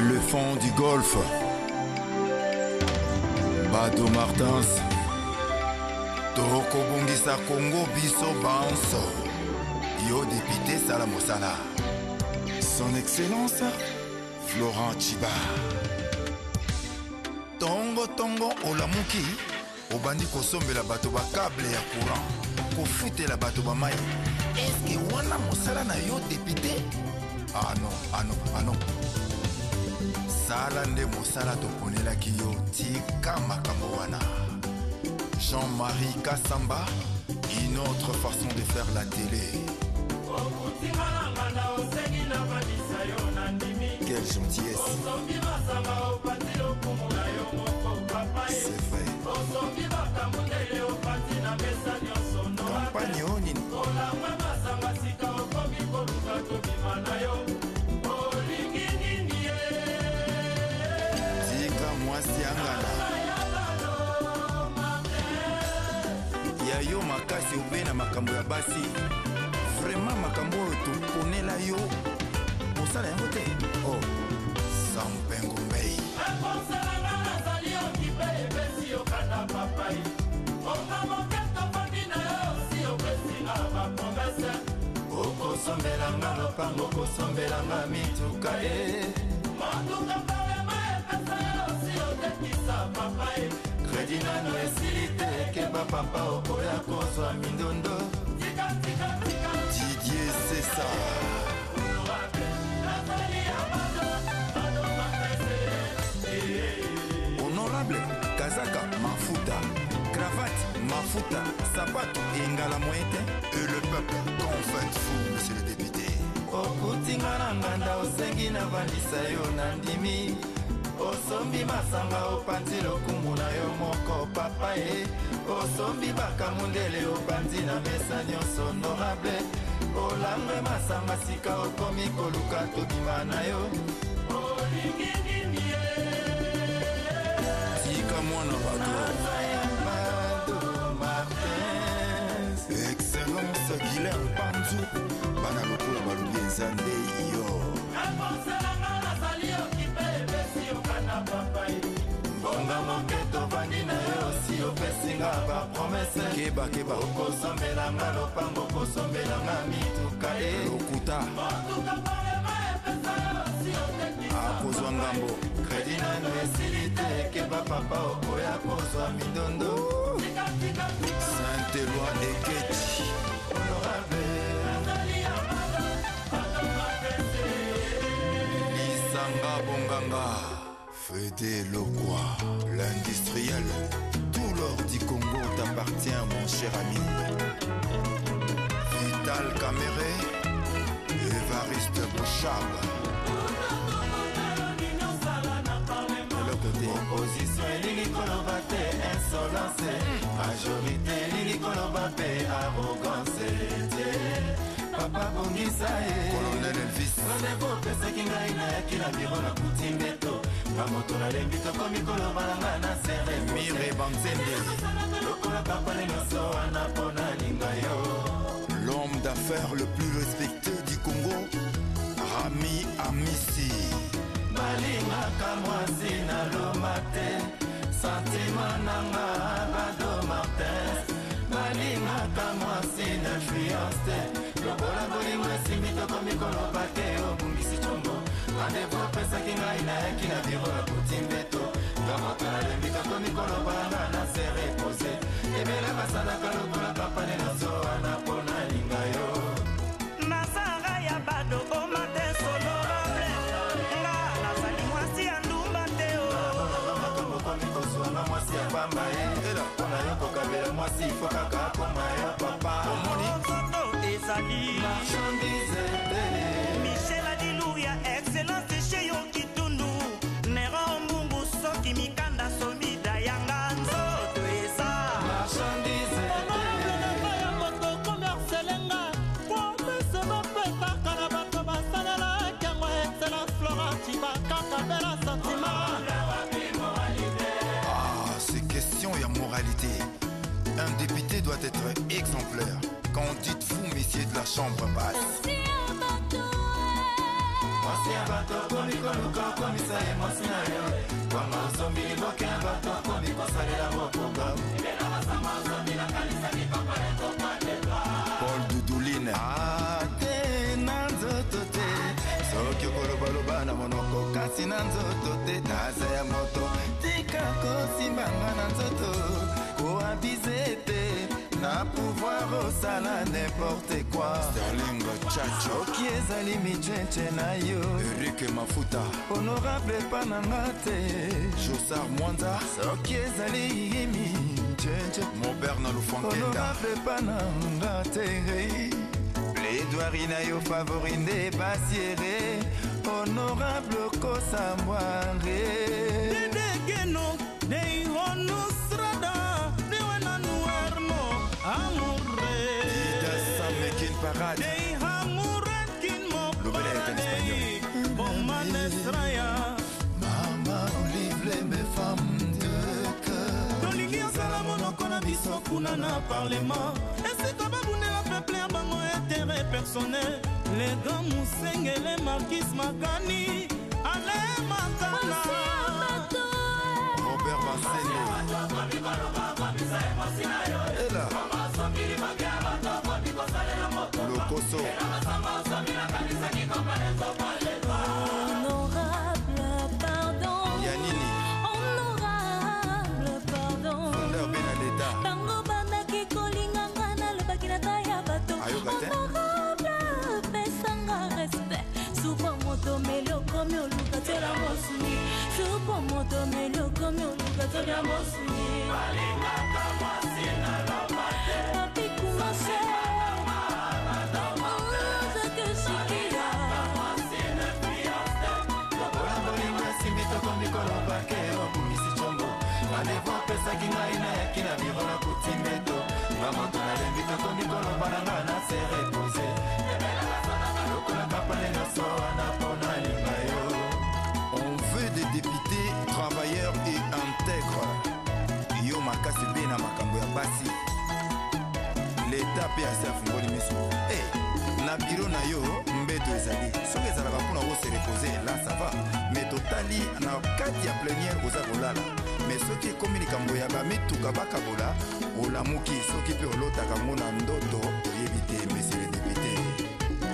le fond du Golfe. Bado Martins. Bungisa kongo biso banso yo député sala son excellence florent chiba Tongo Tongo olamuki obandi la bato et ya courant kofutela bato bamai eske wana mosala na yo député ah non, ah non. Ah sala nde mosala toponelaki yo tika makambo wana jean-marie kasamba une autre façon de faire la télé quelle gentillesse yo makasi obe na makambo ya basi vraimen makambo oyo toponela yo kosala yango te o oh, sampengo mbei akosalanga nazali okipe epesi yokanda papai onga moke tofandi na yo osi opesina bapromese okosombelanga lopango okosombelanga mituka e motuka parema epesa yo osi otekisa papai kredi nano esili te tika papa okoya kozwa mindondo didie cesar honorable kazaka mafuta cravate mafuta sapato engala moyen te et le peuple qu'en fait fou monsieur le député okutinga na nganda osengi na bandisa yo na ndimi osombi masanga opanzi lokumu na yo moko papa ye osombi bakamundele opanzi na mesa nyonso honorable olangwe masanga sika okomi koluka tobima na yo olingi nini tika mwana bato excellence guilain panzu bana lokola balobi eza nde yo kebakeba okosombelanga lopango okosombelanga mituka eh. lokuta akozwa ngambo kredi nano esili te keba papa okoya kozwa mindondo saint-eloi eketi honorable lisanga bonganga fede lokwa l'industriel tout l'or du congo tiens mon cher ami. Vital Caméré, Évariste Bouchard. opposition elingi koloba te insolence majorité elingi koloba mpe arrogance te papa bongisa yeopesaki ngai nayaki na biro na kuti mbeto bamoto nalembi tokomi kolobalanga na serelokola papale nyonso wana mpo nalinga yo l'homme d'affaires le plus respecté du congo rami amisi balingaka mwasi naloma te santima nanga bado martin balingaka mwasi na fiance te lokola bolimo esimbi toko mikoloba te obungisi combo randevo opesaki ngai nayaki na biro ya kotimbeto ngamoto nalembi toko mikolobanga na sere pose ebele basalaka lokola papane na zowana mpona linga yo masanga ya bado oma te sonorable nga nazali mwasi ya ndumba te okomi kozwanga mwasi ya pamba ye eh. mpona yo kokabela mwasi ifo kaka mobali michel adilu ya excellence cheyo kitundu nero mbungu soki mikanda somida yanga nzoto eza ya moto komerselenga promese bapesaka na bato basalelaki yango excellence florenti bakaka bela sentima ah, question ya moralité un député doit être exemplaire na nzoto te naza ya moto tika kosimbanga na nzoto koabize te na pouvoir osala n'importe quoi stalinga chacho oki ezali mijenche na yo erike mafuta honorable epa na nga te josar mwanza soki ezali yimi mijenche mobert na lufankehonorable epa na nga te plaidoiri na yo favori nde basiere honorable kosambwange dedegeno deihonustrada newananuermo amure idasamekin parade deihamuretkin moparadei bomanesraya mama olivle mefam tolingi osala monoko na biso kuna na parlema esika babundela peple ya bango etere personnel lega mosengele markis makani alemaka robert basene komi oluka tola mosuni sopo moto meloko mi oluka tola mosuni balingaka mosu makasi leta à ase afungoli miso e na biro na yo mbeto ezali soki ezalaka mpona kose là la sava me totali na kati ya pleniere oza kolala me soki ekomi likambo ya bamituka bakabola olamuki soki mpe olotaka ngo na ndoto oyebi te mesele depite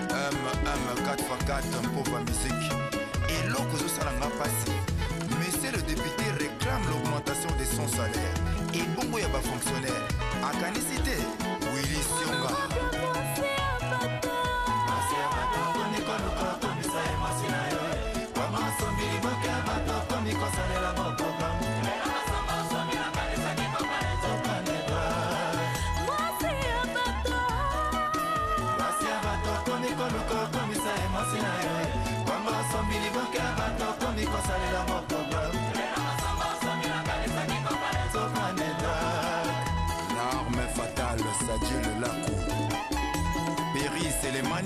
mm4 mpo ba misiki eloko ezosalanga mpasi monsieur le député réclame l'augmentation de son salaire bongo ya bafonctionnaire akanisi te wili sionga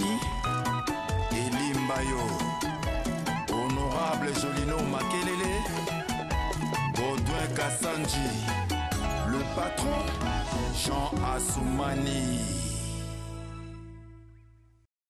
mobali elimba yo honorable jolino makelele godwin kasanji le patron jean asumani